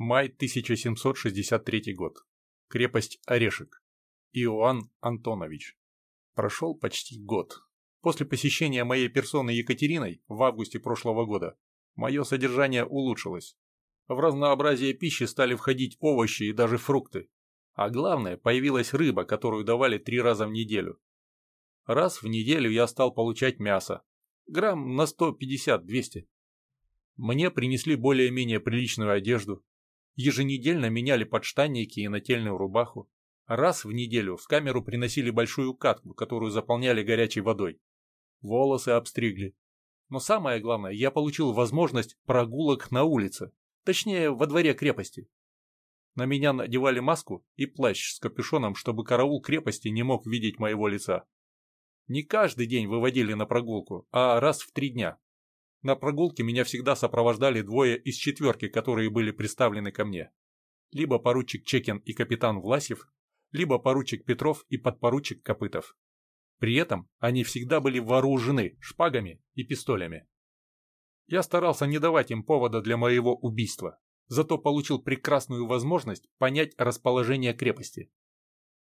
Май 1763 год. Крепость Орешек. Иоанн Антонович. Прошел почти год. После посещения моей персоны Екатериной в августе прошлого года мое содержание улучшилось. В разнообразие пищи стали входить овощи и даже фрукты. А главное, появилась рыба, которую давали три раза в неделю. Раз в неделю я стал получать мясо. Грамм на 150-200. Мне принесли более-менее приличную одежду. Еженедельно меняли подштанники и нательную рубаху. Раз в неделю в камеру приносили большую катку, которую заполняли горячей водой. Волосы обстригли. Но самое главное, я получил возможность прогулок на улице, точнее, во дворе крепости. На меня надевали маску и плащ с капюшоном, чтобы караул крепости не мог видеть моего лица. Не каждый день выводили на прогулку, а раз в три дня. На прогулке меня всегда сопровождали двое из четверки, которые были представлены ко мне. Либо поручик Чекин и капитан Власев, либо поручик Петров и подпоручик Копытов. При этом они всегда были вооружены шпагами и пистолями. Я старался не давать им повода для моего убийства, зато получил прекрасную возможность понять расположение крепости.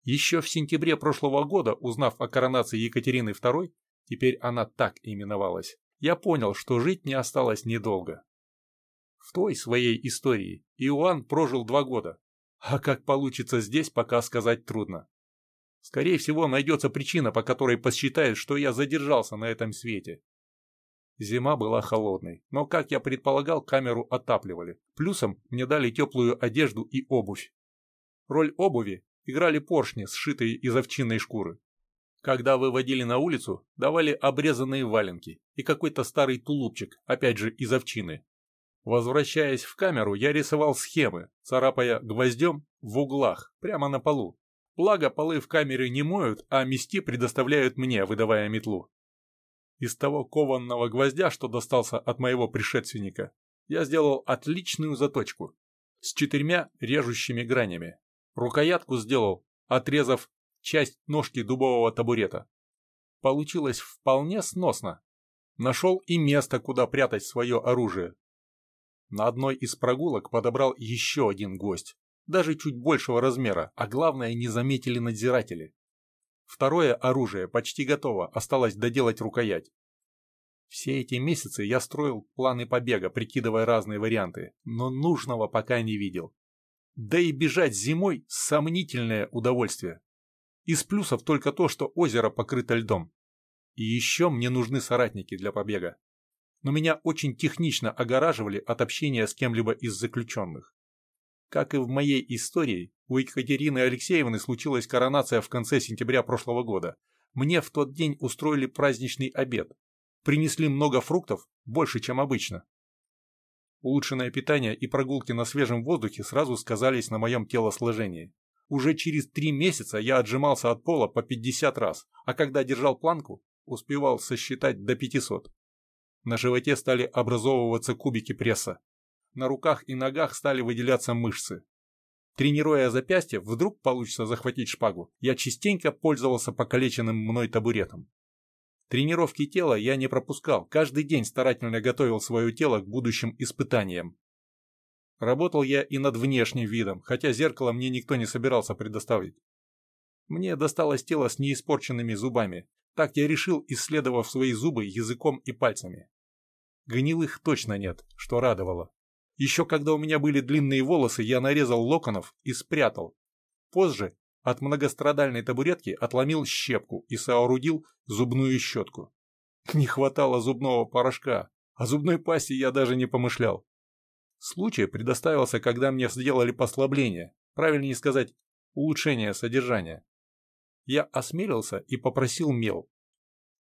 Еще в сентябре прошлого года, узнав о коронации Екатерины II, теперь она так именовалась, я понял, что жить не осталось недолго. В той своей истории Иоанн прожил два года, а как получится здесь, пока сказать трудно. Скорее всего, найдется причина, по которой посчитает, что я задержался на этом свете. Зима была холодной, но, как я предполагал, камеру отапливали. Плюсом мне дали теплую одежду и обувь. Роль обуви играли поршни, сшитые из овчинной шкуры. Когда выводили на улицу, давали обрезанные валенки и какой-то старый тулупчик, опять же из овчины. Возвращаясь в камеру, я рисовал схемы, царапая гвоздем в углах, прямо на полу. Благо, полы в камере не моют, а мести предоставляют мне, выдавая метлу. Из того кованного гвоздя, что достался от моего предшественника, я сделал отличную заточку с четырьмя режущими гранями. Рукоятку сделал, отрезав часть ножки дубового табурета. Получилось вполне сносно. Нашел и место, куда прятать свое оружие. На одной из прогулок подобрал еще один гость, даже чуть большего размера, а главное не заметили надзиратели. Второе оружие почти готово, осталось доделать рукоять. Все эти месяцы я строил планы побега, прикидывая разные варианты, но нужного пока не видел. Да и бежать зимой – сомнительное удовольствие. Из плюсов только то, что озеро покрыто льдом. И еще мне нужны соратники для побега. Но меня очень технично огораживали от общения с кем-либо из заключенных. Как и в моей истории, у Екатерины Алексеевны случилась коронация в конце сентября прошлого года. Мне в тот день устроили праздничный обед. Принесли много фруктов, больше, чем обычно. Улучшенное питание и прогулки на свежем воздухе сразу сказались на моем телосложении. Уже через три месяца я отжимался от пола по 50 раз, а когда держал планку, успевал сосчитать до 500. На животе стали образовываться кубики пресса. На руках и ногах стали выделяться мышцы. Тренируя запястье, вдруг получится захватить шпагу, я частенько пользовался покалеченным мной табуретом. Тренировки тела я не пропускал, каждый день старательно готовил свое тело к будущим испытаниям. Работал я и над внешним видом, хотя зеркало мне никто не собирался предоставить. Мне досталось тело с неиспорченными зубами. Так я решил, исследовав свои зубы языком и пальцами. Гнилых точно нет, что радовало. Еще когда у меня были длинные волосы, я нарезал локонов и спрятал. Позже от многострадальной табуретки отломил щепку и соорудил зубную щетку. Не хватало зубного порошка, о зубной пасте я даже не помышлял. Случай предоставился, когда мне сделали послабление, правильнее сказать, улучшение содержания. Я осмелился и попросил мел.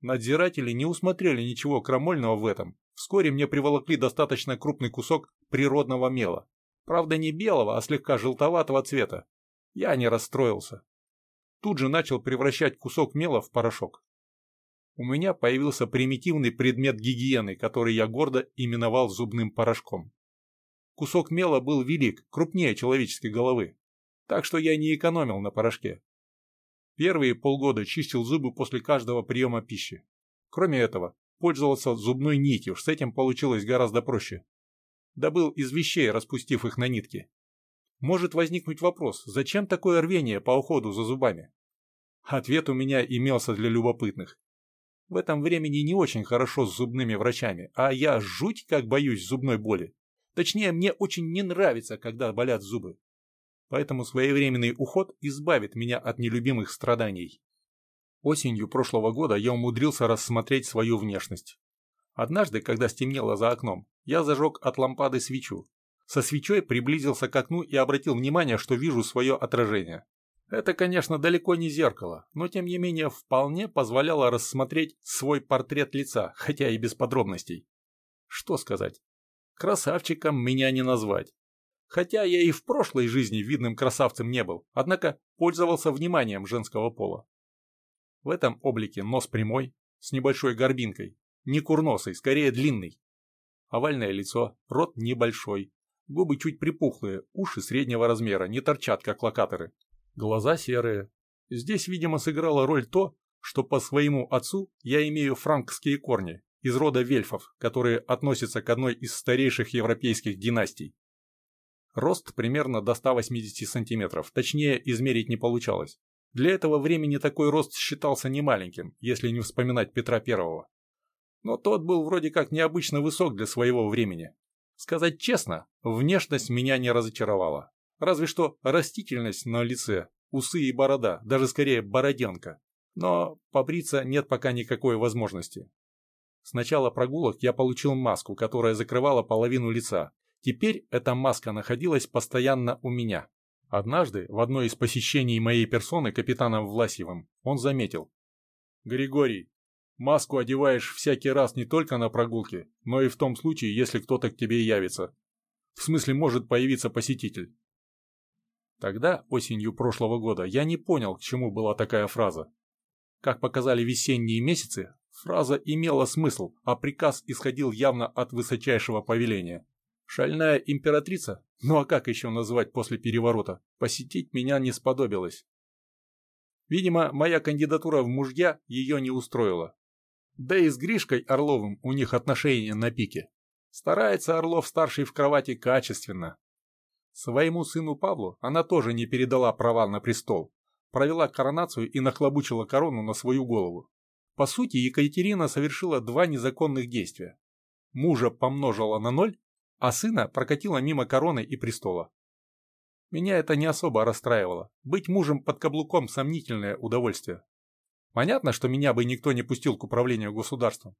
Надзиратели не усмотрели ничего крамольного в этом. Вскоре мне приволокли достаточно крупный кусок природного мела. Правда, не белого, а слегка желтоватого цвета. Я не расстроился. Тут же начал превращать кусок мела в порошок. У меня появился примитивный предмет гигиены, который я гордо именовал зубным порошком. Кусок мела был велик, крупнее человеческой головы, так что я не экономил на порошке. Первые полгода чистил зубы после каждого приема пищи. Кроме этого, пользовался зубной нитью, с этим получилось гораздо проще. Добыл из вещей, распустив их на нитки. может возникнуть вопрос, зачем такое рвение по уходу за зубами? Ответ у меня имелся для любопытных. В этом времени не очень хорошо с зубными врачами, а я жуть как боюсь зубной боли. Точнее, мне очень не нравится, когда болят зубы. Поэтому своевременный уход избавит меня от нелюбимых страданий. Осенью прошлого года я умудрился рассмотреть свою внешность. Однажды, когда стемнело за окном, я зажег от лампады свечу. Со свечой приблизился к окну и обратил внимание, что вижу свое отражение. Это, конечно, далеко не зеркало, но тем не менее вполне позволяло рассмотреть свой портрет лица, хотя и без подробностей. Что сказать? Красавчиком меня не назвать. Хотя я и в прошлой жизни видным красавцем не был, однако пользовался вниманием женского пола. В этом облике нос прямой, с небольшой горбинкой, не курносый, скорее длинный. Овальное лицо, рот небольшой, губы чуть припухлые, уши среднего размера, не торчат, как локаторы. Глаза серые. Здесь, видимо, сыграла роль то, что по своему отцу я имею франкские корни, из рода вельфов, которые относятся к одной из старейших европейских династий. Рост примерно до 180 сантиметров, точнее измерить не получалось. Для этого времени такой рост считался немаленьким, если не вспоминать Петра Первого. Но тот был вроде как необычно высок для своего времени. Сказать честно, внешность меня не разочаровала. Разве что растительность на лице, усы и борода, даже скорее бороденка. Но побриться нет пока никакой возможности. С начала прогулок я получил маску, которая закрывала половину лица. Теперь эта маска находилась постоянно у меня. Однажды, в одной из посещений моей персоны капитаном Власьевым, он заметил. «Григорий, маску одеваешь всякий раз не только на прогулке, но и в том случае, если кто-то к тебе явится. В смысле, может появиться посетитель. Тогда, осенью прошлого года, я не понял, к чему была такая фраза. Как показали весенние месяцы, фраза имела смысл, а приказ исходил явно от высочайшего повеления. Шальная императрица, ну а как еще назвать после переворота, посетить меня не сподобилась. Видимо, моя кандидатура в мужья ее не устроила. Да и с Гришкой Орловым у них отношения на пике. Старается Орлов-старший в кровати качественно, Своему сыну Павлу она тоже не передала права на престол, провела коронацию и нахлобучила корону на свою голову. По сути, Екатерина совершила два незаконных действия. Мужа помножила на ноль, а сына прокатила мимо короны и престола. Меня это не особо расстраивало. Быть мужем под каблуком – сомнительное удовольствие. Понятно, что меня бы никто не пустил к управлению государством.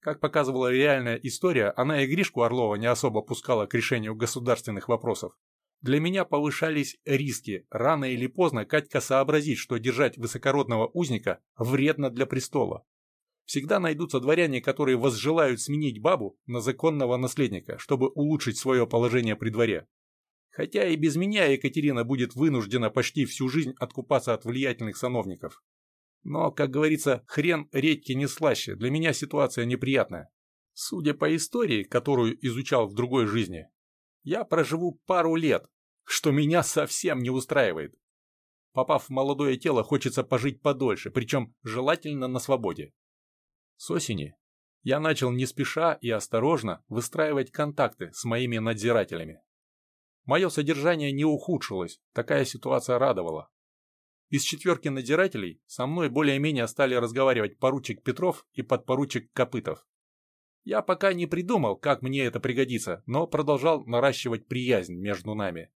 Как показывала реальная история, она и Гришку Орлова не особо пускала к решению государственных вопросов. Для меня повышались риски. Рано или поздно Катька сообразит, что держать высокородного узника вредно для престола. Всегда найдутся дворяне, которые возжелают сменить бабу на законного наследника, чтобы улучшить свое положение при дворе. Хотя и без меня Екатерина будет вынуждена почти всю жизнь откупаться от влиятельных сановников. Но, как говорится, хрен редьки не слаще, для меня ситуация неприятная. Судя по истории, которую изучал в другой жизни, я проживу пару лет, что меня совсем не устраивает. Попав в молодое тело, хочется пожить подольше, причем желательно на свободе. С осени я начал не спеша и осторожно выстраивать контакты с моими надзирателями. Мое содержание не ухудшилось, такая ситуация радовала. Из четверки надзирателей со мной более-менее стали разговаривать поручик Петров и подпоручик Копытов. Я пока не придумал, как мне это пригодится, но продолжал наращивать приязнь между нами.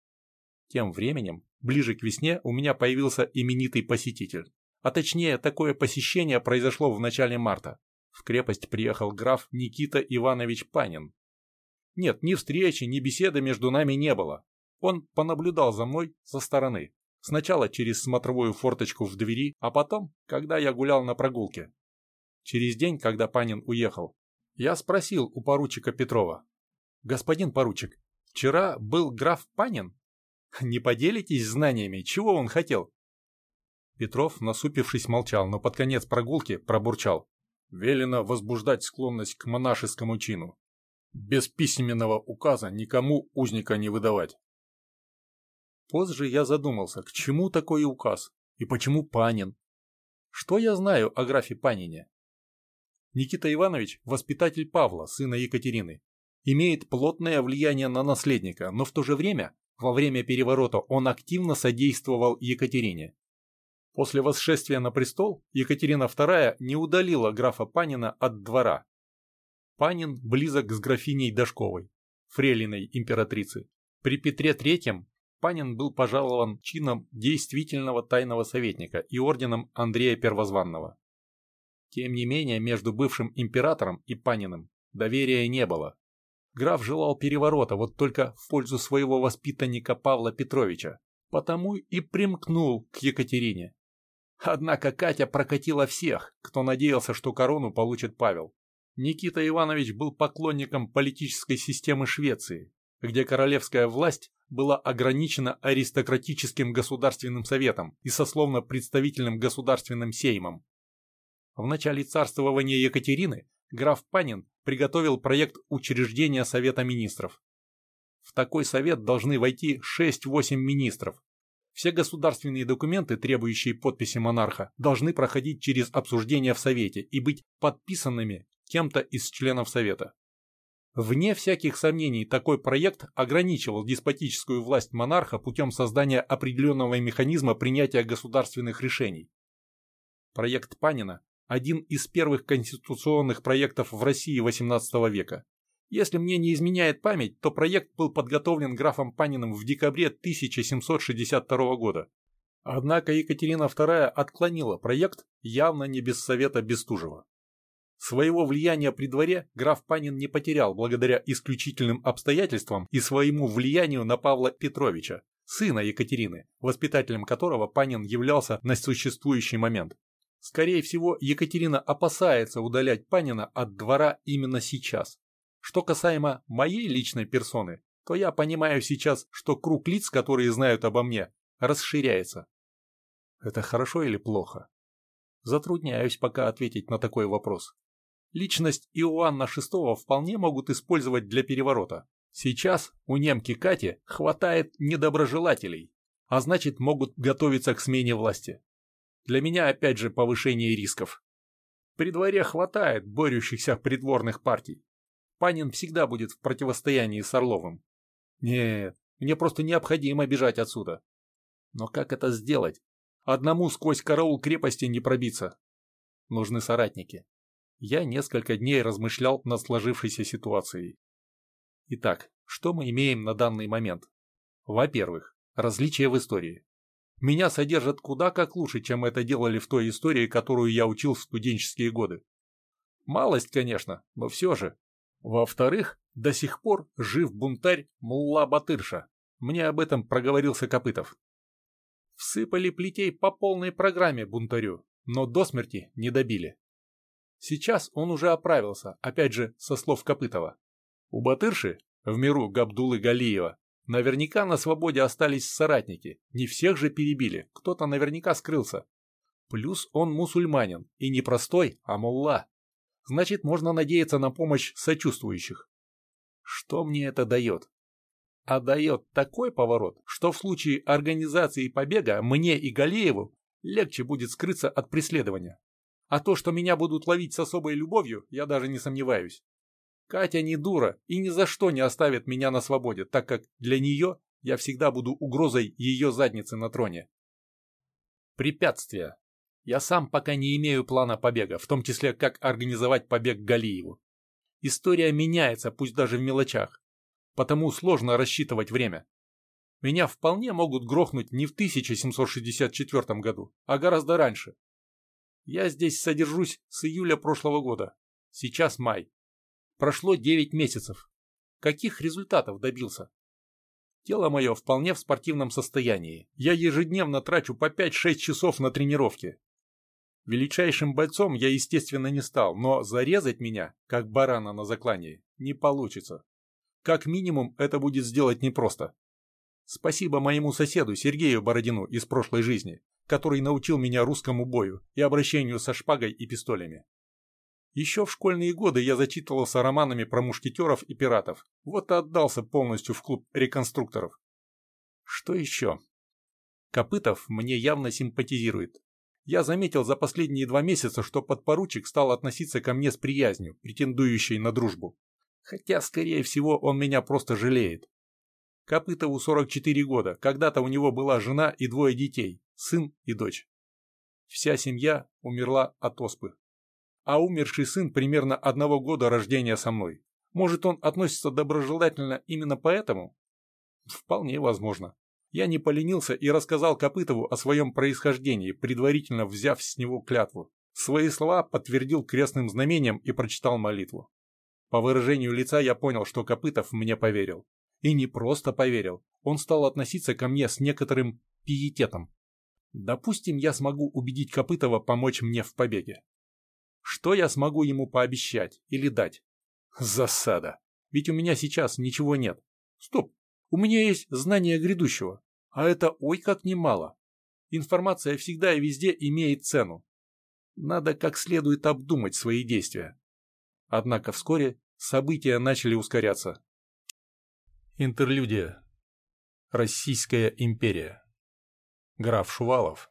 Тем временем, ближе к весне, у меня появился именитый посетитель. А точнее, такое посещение произошло в начале марта. В крепость приехал граф Никита Иванович Панин. Нет, ни встречи, ни беседы между нами не было. Он понаблюдал за мной со стороны. Сначала через смотровую форточку в двери, а потом, когда я гулял на прогулке. Через день, когда Панин уехал, я спросил у поручика Петрова. «Господин поручик, вчера был граф Панин? Не поделитесь знаниями, чего он хотел?» Петров, насупившись, молчал, но под конец прогулки пробурчал. Велено возбуждать склонность к монашескому чину. Без письменного указа никому узника не выдавать. Позже я задумался, к чему такой указ и почему Панин. Что я знаю о графе Панине? Никита Иванович – воспитатель Павла, сына Екатерины. Имеет плотное влияние на наследника, но в то же время Во время переворота он активно содействовал Екатерине. После восшествия на престол Екатерина II не удалила графа Панина от двора. Панин близок с графиней Дашковой, фрелиной императрицы. При Петре III Панин был пожалован чином действительного тайного советника и орденом Андрея Первозванного. Тем не менее, между бывшим императором и Паниным доверия не было. Граф желал переворота, вот только в пользу своего воспитанника Павла Петровича, потому и примкнул к Екатерине. Однако Катя прокатила всех, кто надеялся, что корону получит Павел. Никита Иванович был поклонником политической системы Швеции, где королевская власть была ограничена аристократическим государственным советом и сословно-представительным государственным сеймом. В начале царствования Екатерины граф Панин приготовил проект учреждения Совета министров. В такой совет должны войти 6-8 министров. Все государственные документы, требующие подписи монарха, должны проходить через обсуждение в Совете и быть подписанными кем-то из членов Совета. Вне всяких сомнений, такой проект ограничивал деспотическую власть монарха путем создания определенного механизма принятия государственных решений. Проект Панина – один из первых конституционных проектов в России XVIII века. Если мне не изменяет память, то проект был подготовлен графом Паниным в декабре 1762 года. Однако Екатерина II отклонила проект явно не без совета Бестужева. Своего влияния при дворе граф Панин не потерял благодаря исключительным обстоятельствам и своему влиянию на Павла Петровича, сына Екатерины, воспитателем которого Панин являлся на существующий момент. Скорее всего, Екатерина опасается удалять Панина от двора именно сейчас. Что касаемо моей личной персоны, то я понимаю сейчас, что круг лиц, которые знают обо мне, расширяется. Это хорошо или плохо? Затрудняюсь пока ответить на такой вопрос. Личность Иоанна VI вполне могут использовать для переворота. Сейчас у немки Кати хватает недоброжелателей, а значит могут готовиться к смене власти. Для меня опять же повышение рисков. При дворе хватает борющихся придворных партий. Панин всегда будет в противостоянии с Орловым. Нет, мне просто необходимо бежать отсюда. Но как это сделать? Одному сквозь караул крепости не пробиться. Нужны соратники я несколько дней размышлял над сложившейся ситуацией. Итак, что мы имеем на данный момент? Во-первых, различия в истории. Меня содержат куда как лучше, чем это делали в той истории, которую я учил в студенческие годы. Малость, конечно, но все же. Во-вторых, до сих пор жив бунтарь Мулла Батырша. Мне об этом проговорился Копытов. Всыпали плетей по полной программе бунтарю, но до смерти не добили. Сейчас он уже оправился, опять же, со слов Копытова. У Батырши, в миру Габдулы Галиева, наверняка на свободе остались соратники, не всех же перебили, кто-то наверняка скрылся. Плюс он мусульманин, и не простой, а мулла. Значит, можно надеяться на помощь сочувствующих. Что мне это дает? А дает такой поворот, что в случае организации побега мне и Галееву легче будет скрыться от преследования. А то, что меня будут ловить с особой любовью, я даже не сомневаюсь. Катя не дура и ни за что не оставит меня на свободе, так как для нее я всегда буду угрозой ее задницы на троне. Препятствия. Я сам пока не имею плана побега, в том числе как организовать побег Галиеву. История меняется, пусть даже в мелочах. Потому сложно рассчитывать время. Меня вполне могут грохнуть не в 1764 году, а гораздо раньше, я здесь содержусь с июля прошлого года. Сейчас май. Прошло 9 месяцев. Каких результатов добился? Тело мое вполне в спортивном состоянии. Я ежедневно трачу по 5-6 часов на тренировки. Величайшим бойцом я, естественно, не стал, но зарезать меня, как барана на заклании, не получится. Как минимум, это будет сделать непросто. Спасибо моему соседу Сергею Бородину из прошлой жизни, который научил меня русскому бою и обращению со шпагой и пистолями. Еще в школьные годы я зачитывался романами про мушкетеров и пиратов, вот и отдался полностью в клуб реконструкторов. Что еще? Копытов мне явно симпатизирует. Я заметил за последние два месяца, что подпоручик стал относиться ко мне с приязнью, претендующей на дружбу. Хотя, скорее всего, он меня просто жалеет. Копытову 44 года, когда-то у него была жена и двое детей, сын и дочь. Вся семья умерла от оспы. А умерший сын примерно одного года рождения со мной. Может, он относится доброжелательно именно поэтому? Вполне возможно. Я не поленился и рассказал Копытову о своем происхождении, предварительно взяв с него клятву. Свои слова подтвердил крестным знамением и прочитал молитву. По выражению лица я понял, что Копытов мне поверил. И не просто поверил, он стал относиться ко мне с некоторым пиететом. Допустим, я смогу убедить Копытова помочь мне в побеге. Что я смогу ему пообещать или дать? Засада. Ведь у меня сейчас ничего нет. Стоп, у меня есть знание грядущего. А это ой как немало. Информация всегда и везде имеет цену. Надо как следует обдумать свои действия. Однако вскоре события начали ускоряться. Интерлюдия. Российская империя. Граф Шувалов.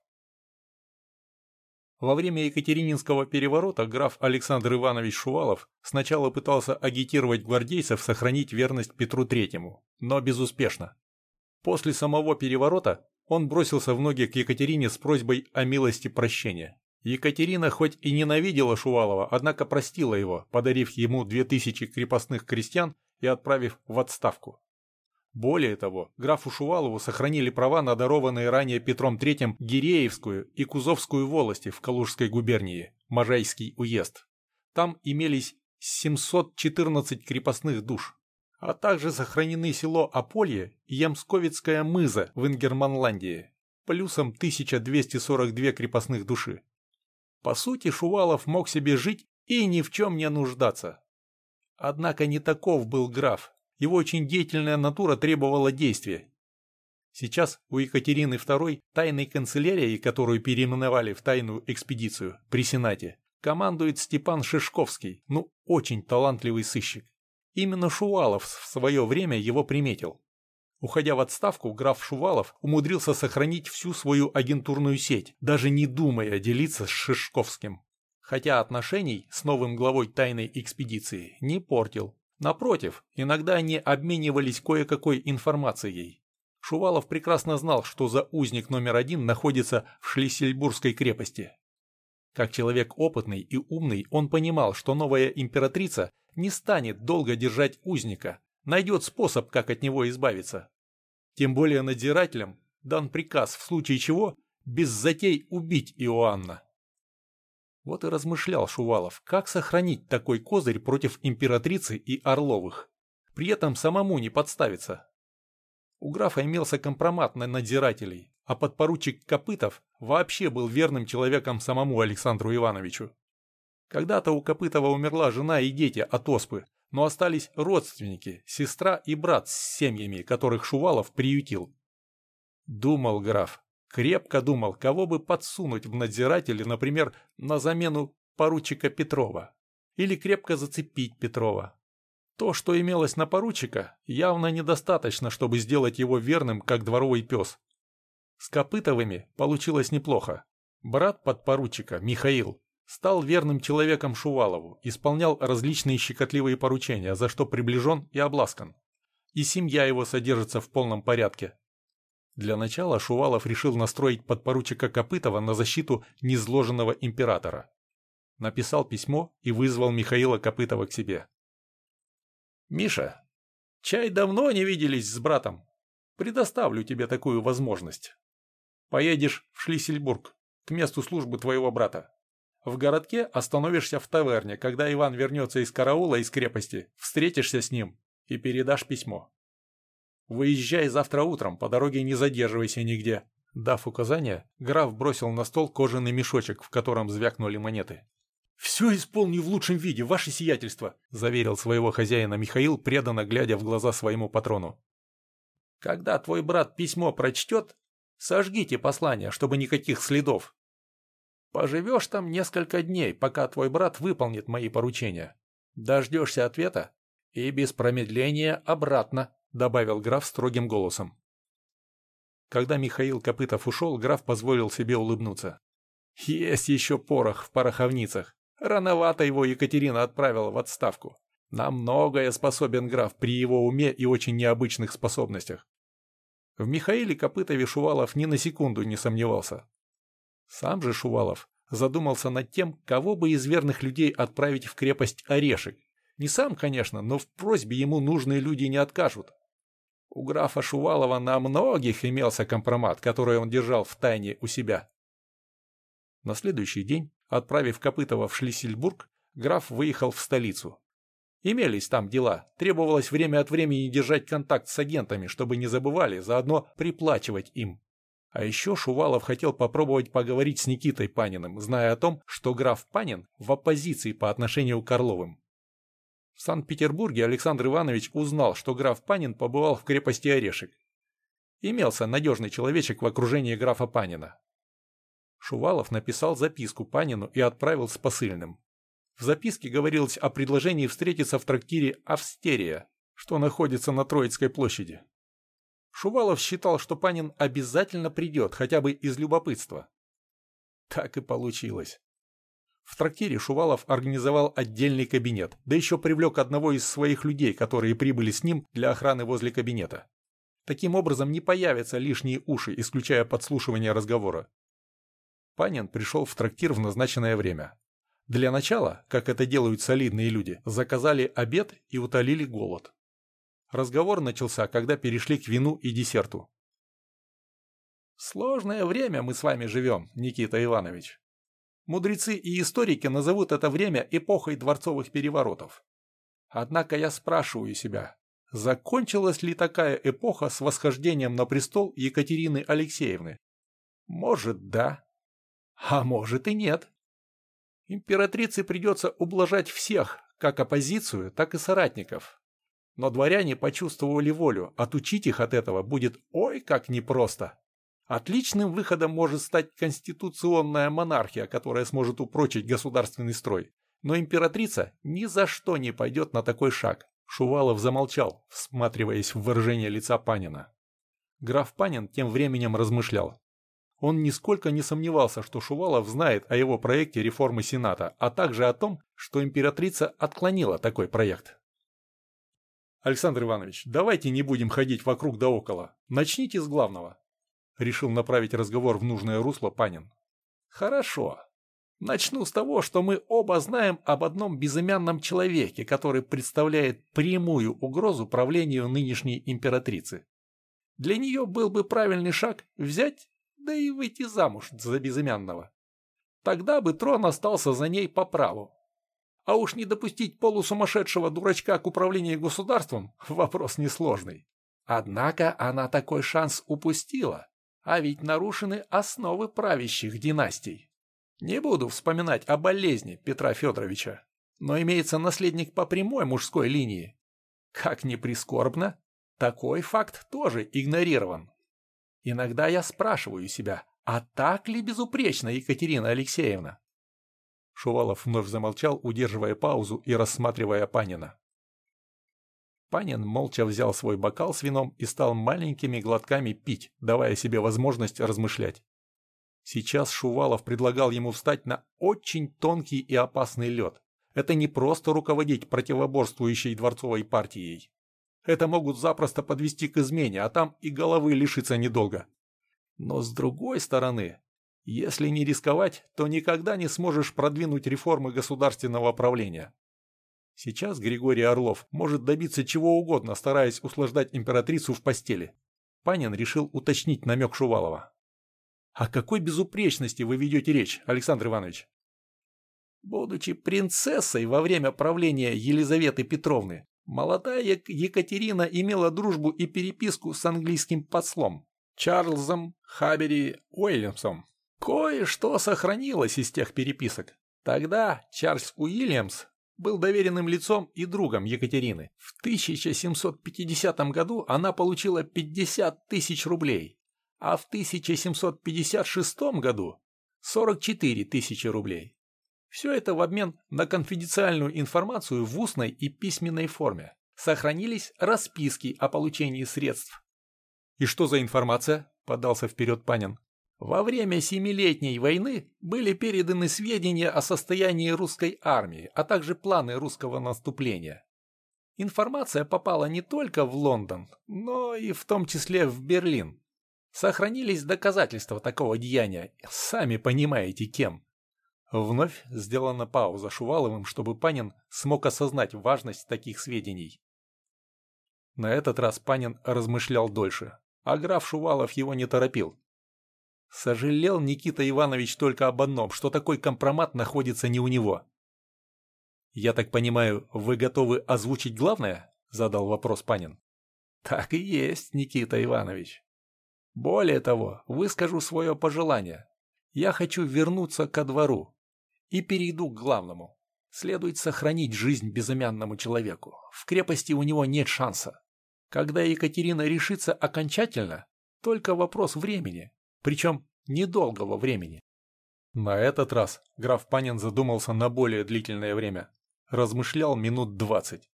Во время Екатерининского переворота граф Александр Иванович Шувалов сначала пытался агитировать гвардейцев сохранить верность Петру Третьему, но безуспешно. После самого переворота он бросился в ноги к Екатерине с просьбой о милости прощения. Екатерина хоть и ненавидела Шувалова, однако простила его, подарив ему 2000 крепостных крестьян и отправив в отставку. Более того, графу Шувалову сохранили права на дарованные ранее Петром III Гиреевскую и Кузовскую волости в Калужской губернии, Можайский уезд. Там имелись 714 крепостных душ, а также сохранены село Аполье и Ямсковицкая мыза в Ингерманландии, плюсом 1242 крепостных души. По сути, Шувалов мог себе жить и ни в чем не нуждаться. Однако не таков был граф, его очень деятельная натура требовала действия. Сейчас у Екатерины II тайной канцелярии, которую переименовали в тайную экспедицию при Сенате, командует Степан Шишковский, ну, очень талантливый сыщик. Именно Шувалов в свое время его приметил. Уходя в отставку, граф Шувалов умудрился сохранить всю свою агентурную сеть, даже не думая делиться с Шишковским. Хотя отношений с новым главой тайной экспедиции не портил. Напротив, иногда они обменивались кое-какой информацией. Шувалов прекрасно знал, что за узник номер один находится в Шлиссельбургской крепости. Как человек опытный и умный, он понимал, что новая императрица не станет долго держать узника, найдет способ, как от него избавиться. Тем более надзирателям дан приказ в случае чего без затей убить Иоанна. Вот и размышлял Шувалов, как сохранить такой козырь против императрицы и Орловых. При этом самому не подставиться. У графа имелся компромат на надзирателей, а подпоручик Копытов вообще был верным человеком самому Александру Ивановичу. Когда-то у Копытова умерла жена и дети от оспы, но остались родственники, сестра и брат с семьями, которых Шувалов приютил. Думал граф, Крепко думал, кого бы подсунуть в надзиратели, например, на замену поручика Петрова. Или крепко зацепить Петрова. То, что имелось на поручика, явно недостаточно, чтобы сделать его верным, как дворовый пес. С Копытовыми получилось неплохо. Брат подпоручика, Михаил, стал верным человеком Шувалову, исполнял различные щекотливые поручения, за что приближен и обласкан. И семья его содержится в полном порядке. Для начала Шувалов решил настроить подпоручика Копытова на защиту незложенного императора. Написал письмо и вызвал Михаила Копытова к себе. «Миша, чай давно не виделись с братом. Предоставлю тебе такую возможность. Поедешь в Шлиссельбург, к месту службы твоего брата. В городке остановишься в таверне, когда Иван вернется из караула из крепости, встретишься с ним и передашь письмо. Выезжай завтра утром, по дороге не задерживайся нигде». Дав указание, граф бросил на стол кожаный мешочек, в котором звякнули монеты. «Все исполню в лучшем виде, ваше сиятельство», – заверил своего хозяина Михаил, преданно глядя в глаза своему патрону. «Когда твой брат письмо прочтет, сожгите послание, чтобы никаких следов. Поживешь там несколько дней, пока твой брат выполнит мои поручения. Дождешься ответа и без промедления обратно добавил граф строгим голосом. Когда Михаил Копытов ушел, граф позволил себе улыбнуться. Есть еще порох в пороховницах. Рановато его Екатерина отправила в отставку. На многое способен граф при его уме и очень необычных способностях. В Михаиле Копытове Шувалов ни на секунду не сомневался. Сам же Шувалов задумался над тем, кого бы из верных людей отправить в крепость Орешек. Не сам, конечно, но в просьбе ему нужные люди не откажут. У графа Шувалова на многих имелся компромат, который он держал в тайне у себя. На следующий день, отправив Копытова в Шлиссельбург, граф выехал в столицу. Имелись там дела, требовалось время от времени держать контакт с агентами, чтобы не забывали, заодно приплачивать им. А еще Шувалов хотел попробовать поговорить с Никитой Паниным, зная о том, что граф Панин в оппозиции по отношению к Орловым. В Санкт-Петербурге Александр Иванович узнал, что граф Панин побывал в крепости Орешек. Имелся надежный человечек в окружении графа Панина. Шувалов написал записку Панину и отправил с посыльным. В записке говорилось о предложении встретиться в трактире «Австерия», что находится на Троицкой площади. Шувалов считал, что Панин обязательно придет, хотя бы из любопытства. Так и получилось. В трактире Шувалов организовал отдельный кабинет, да еще привлек одного из своих людей, которые прибыли с ним для охраны возле кабинета. Таким образом не появятся лишние уши, исключая подслушивание разговора. Панин пришел в трактир в назначенное время. Для начала, как это делают солидные люди, заказали обед и утолили голод. Разговор начался, когда перешли к вину и десерту. «Сложное время мы с вами живем, Никита Иванович. Мудрецы и историки назовут это время эпохой дворцовых переворотов. Однако я спрашиваю себя, закончилась ли такая эпоха с восхождением на престол Екатерины Алексеевны? Может, да, а может и нет. Императрице придется ублажать всех, как оппозицию, так и соратников. Но дворяне почувствовали волю, отучить их от этого будет ой как непросто. Отличным выходом может стать конституционная монархия, которая сможет упрочить государственный строй. Но императрица ни за что не пойдет на такой шаг. Шувалов замолчал, всматриваясь в выражение лица Панина. Граф Панин тем временем размышлял. Он нисколько не сомневался, что Шувалов знает о его проекте реформы Сената, а также о том, что императрица отклонила такой проект. «Александр Иванович, давайте не будем ходить вокруг да около. Начните с главного», — решил направить разговор в нужное русло Панин. «Хорошо. Начну с того, что мы оба знаем об одном безымянном человеке, который представляет прямую угрозу правлению нынешней императрицы. Для нее был бы правильный шаг взять да и выйти замуж за безымянного. Тогда бы трон остался за ней по праву. А уж не допустить полусумасшедшего дурачка к управлению государством – вопрос несложный. Однако она такой шанс упустила, а ведь нарушены основы правящих династий. Не буду вспоминать о болезни Петра Федоровича, но имеется наследник по прямой мужской линии. Как ни прискорбно, такой факт тоже игнорирован. Иногда я спрашиваю себя, а так ли безупречна Екатерина Алексеевна? Шувалов вновь замолчал, удерживая паузу и рассматривая Панина. Панин молча взял свой бокал с вином и стал маленькими глотками пить, давая себе возможность размышлять. Сейчас Шувалов предлагал ему встать на очень тонкий и опасный лед. Это не просто руководить противоборствующей дворцовой партией. Это могут запросто подвести к измене, а там и головы лишиться недолго. Но с другой стороны, если не рисковать, то никогда не сможешь продвинуть реформы государственного правления. Сейчас Григорий Орлов может добиться чего угодно, стараясь услаждать императрицу в постели. Панин решил уточнить намек Шувалова. «О какой безупречности вы ведете речь, Александр Иванович?» Будучи принцессой во время правления Елизаветы Петровны, Молодая Екатерина имела дружбу и переписку с английским послом Чарльзом Хабери Уильямсом. Кое-что сохранилось из тех переписок. Тогда Чарльз Уильямс был доверенным лицом и другом Екатерины. В 1750 году она получила 50 тысяч рублей, а в 1756 году 44 тысячи рублей. Все это в обмен на конфиденциальную информацию в устной и письменной форме. Сохранились расписки о получении средств. «И что за информация?» – подался вперед Панин. Во время Семилетней войны были переданы сведения о состоянии русской армии, а также планы русского наступления. Информация попала не только в Лондон, но и в том числе в Берлин. Сохранились доказательства такого деяния, сами понимаете кем. Вновь сделана пауза Шуваловым, чтобы Панин смог осознать важность таких сведений. На этот раз Панин размышлял дольше, а граф Шувалов его не торопил. Сожалел Никита Иванович только об одном, что такой компромат находится не у него. «Я так понимаю, вы готовы озвучить главное?» – задал вопрос Панин. «Так и есть, Никита Иванович. Более того, выскажу свое пожелание. Я хочу вернуться ко двору и перейду к главному. Следует сохранить жизнь безымянному человеку. В крепости у него нет шанса. Когда Екатерина решится окончательно, только вопрос времени, причем недолгого времени. На этот раз граф Панин задумался на более длительное время. Размышлял минут двадцать.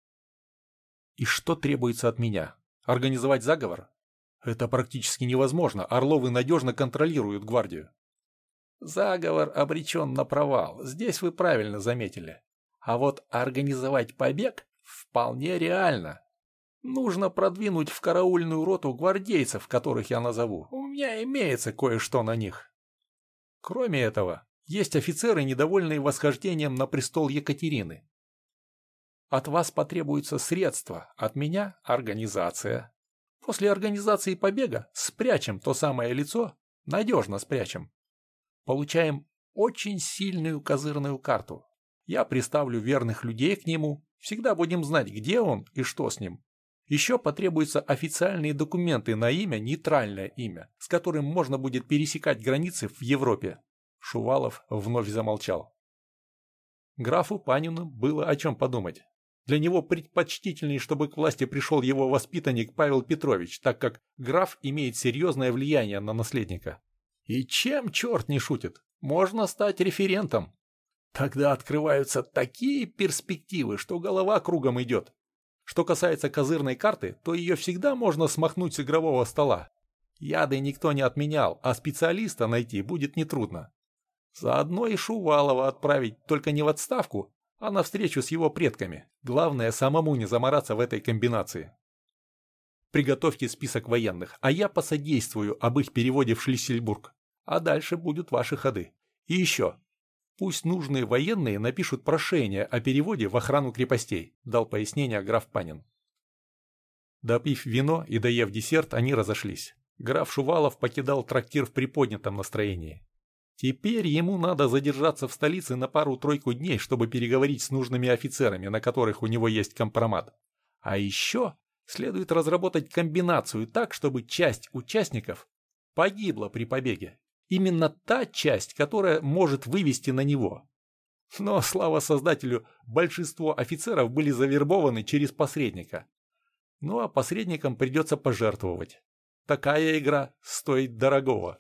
И что требуется от меня? Организовать заговор? Это практически невозможно. Орловы надежно контролируют гвардию. Заговор обречен на провал. Здесь вы правильно заметили. А вот организовать побег вполне реально. Нужно продвинуть в караульную роту гвардейцев, которых я назову. У меня имеется кое-что на них. Кроме этого, есть офицеры, недовольные восхождением на престол Екатерины. От вас потребуются средства, от меня – организация. После организации побега спрячем то самое лицо, надежно спрячем. Получаем очень сильную козырную карту. Я приставлю верных людей к нему, всегда будем знать, где он и что с ним. Еще потребуются официальные документы на имя, нейтральное имя, с которым можно будет пересекать границы в Европе. Шувалов вновь замолчал. Графу Панину было о чем подумать. Для него предпочтительнее, чтобы к власти пришел его воспитанник Павел Петрович, так как граф имеет серьезное влияние на наследника. И чем черт не шутит? Можно стать референтом. Тогда открываются такие перспективы, что голова кругом идет. Что касается козырной карты, то ее всегда можно смахнуть с игрового стола. Яды никто не отменял, а специалиста найти будет нетрудно. Заодно и Шувалова отправить, только не в отставку, а на встречу с его предками. Главное, самому не замораться в этой комбинации. Приготовьте список военных, а я посодействую об их переводе в Шлиссельбург. А дальше будут ваши ходы. И еще, Пусть нужные военные напишут прошение о переводе в охрану крепостей, дал пояснение граф Панин. Допив вино и доев десерт, они разошлись. Граф Шувалов покидал трактир в приподнятом настроении. Теперь ему надо задержаться в столице на пару-тройку дней, чтобы переговорить с нужными офицерами, на которых у него есть компромат. А еще следует разработать комбинацию так, чтобы часть участников погибла при побеге именно та часть, которая может вывести на него. Но, слава создателю, большинство офицеров были завербованы через посредника. Ну а посредникам придется пожертвовать. Такая игра стоит дорогого.